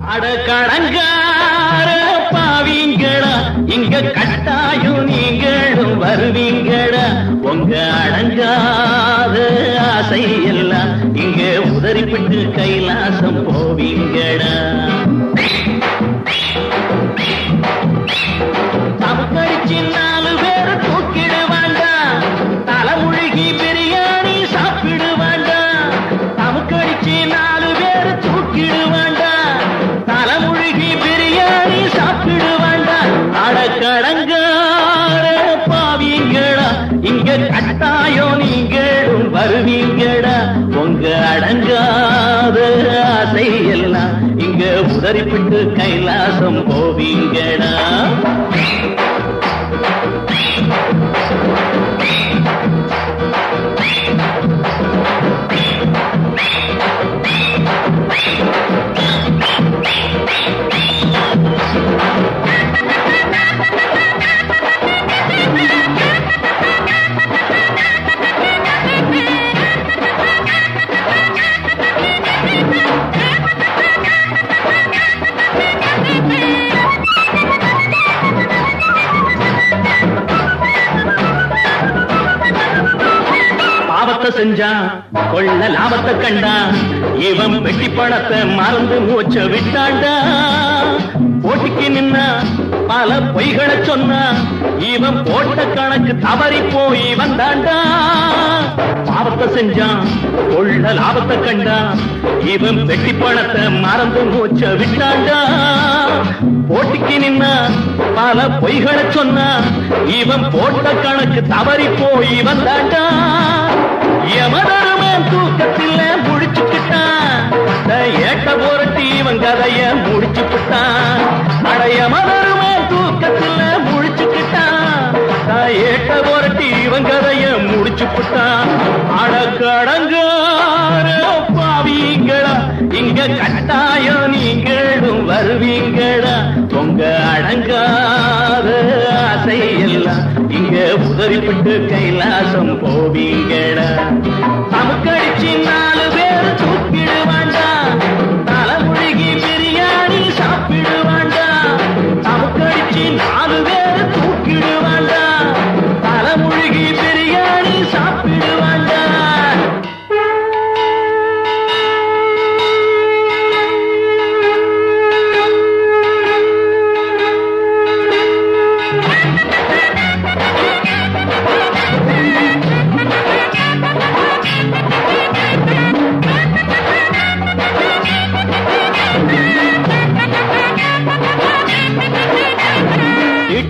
அடக்கடங்கார பாவீங்களா இங்க கட்டாயம் நீங்களும் வருவீங்களா? உங்க அடங்காத ஆசை எல்லாம் இங்க உதறிப்பிட்டு கைலாசம் போவீங்களா? இங்க உதறிப்பிட்டு கைலாசம் போவீங்களா செஞ்சான் கொள்ள லாபத்தை கண்டான் இவன் வெட்டி பணத்தை மறந்து மூச்ச விட்டாண்டா. போட்டிக்கு நின்னா பல பொய்களை சொன்னா இவன் போட்ட கணக்கு தவறி போய் வந்தாண்டா. பாவத்தை செஞ்சான் கொள்ள லாபத்தை கண்டான் இவன் வெட்டி பணத்தை மறந்து மூச்ச விட்டாண்டா. போட்டிக்கு நின்னா பல பொய்களை சொன்னா இவன் போட்ட கணக்கு தவறி போய் வந்தாண்டா. யமதருமன் தூக்கத்தில் முடிச்சுக்கிட்டான் ஏட்ட போரட்டி இவன் கதைய முடிச்சுக்கிட்டான். அட யமதருமன் தூக்கத்தில் முடிச்சுக்கிட்டான் ஏட்ட போரட்டி இவன் கதைய முடிச்சுக்கிட்டான். அட கடங்கார பாவீங்களா இங்க கட்டாயம் நீங்களும் வருவீங்களா உங்க அடங்காத ஆசை எல்லாம் இங்க உதறிப்பட்டு கைலாசம் போவீங்கடா.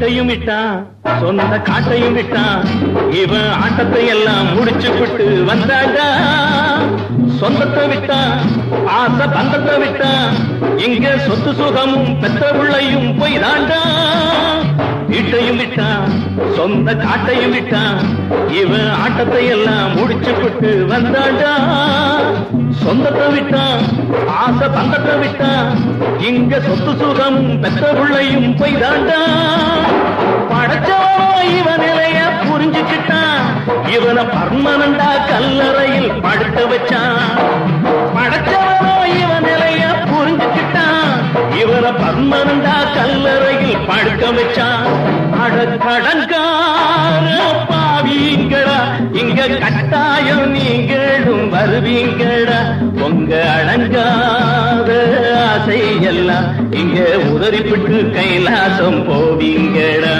வீட்டையும் விட்டான் சொந்த காட்டையும் விட்டான் இவன் ஆட்டத்தை எல்லாம் முடிச்சு விட்டு வந்தாடா. சொந்தத்தை விட்டான் ஆசை பந்தத்தை விட்டான். இங்க சொத்து சுகமும் பெற்ற உள்ளையும் போய் தாண்டா வீட்டையும் விட்டான் சொந்த காட்டையும் விட்டான் இவன் ஆட்டத்தை எல்லாம் முடிச்சு விட்டு வந்தாண்டா சொந்தத்தை விட்டா ஆசை பந்தத்தை விட்டா இங்க சொத்து சுகம் பெத்த பிள்ளையும் போய் தாண்டா படைச்சவனோ இவன் நிலைய புரிஞ்சுக்கிட்டான் இவனை பர்மனண்டா கல்லறையில் படுத்த வச்சான். படைச்சவனோ இவன் நிலைய புரிஞ்சுக்கிட்டான் இவனை பர்மனண்டா கல்லறையில் படுக்க வச்சான். அட கடங்கார பாவீங்களா இங்க கட்டாயம் நீங்களும் வருவீங்க. உங்க அடங்காத ஆசை எல்லாம் இங்க உதறிப்பிட்டு கைலாசம் போவீங்கடா.